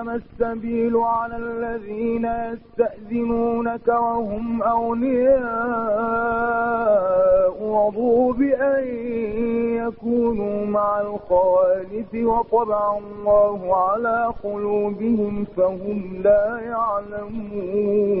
إنما السبيل على الذين يستأذنونك وهم أغنياء وضوا بأن يكونوا مع الخوالف وطبع الله على قلوبهم فهم لا يعلمون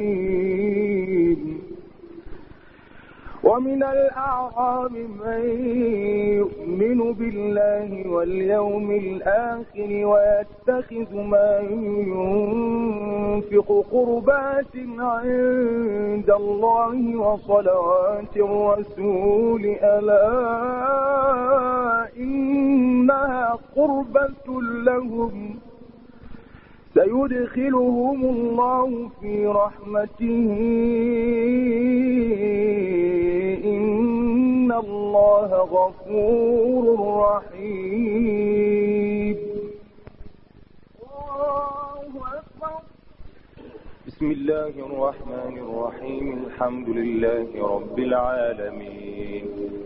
الدين ومن الأعراب من يؤمن بالله واليوم الآخر ويتخذ ما ينفق قربات عند الله وصلوات الرسول ألا إنها قربة لهم سيدخلهم الله في رحمته. إن الله غفور رحيم. بسم الله الرحمن الرحيم. الحمد لله رب العالمين.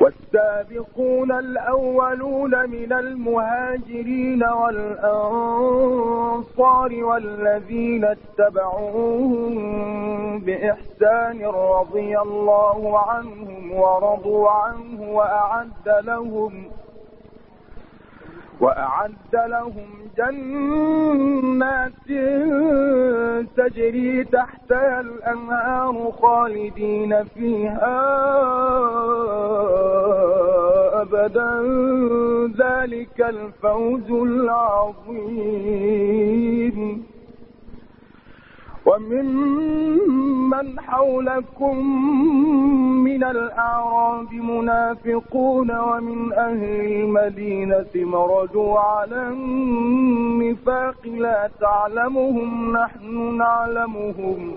والسابقون الأولون من المهاجرين والأنصار والذين اتبعوهم بإحسان رضي الله عنهم ورضوا عنه وأعد لهم وأعد لهم جنات تجري تحتها الأنهار خالدين فيها أبدا ذلك الفوز العظيم. وممن حولكم من الأعراب منافقون ومن أهل المدينة مرجوا على النفاق لا تعلمهم نحن نعلمهم.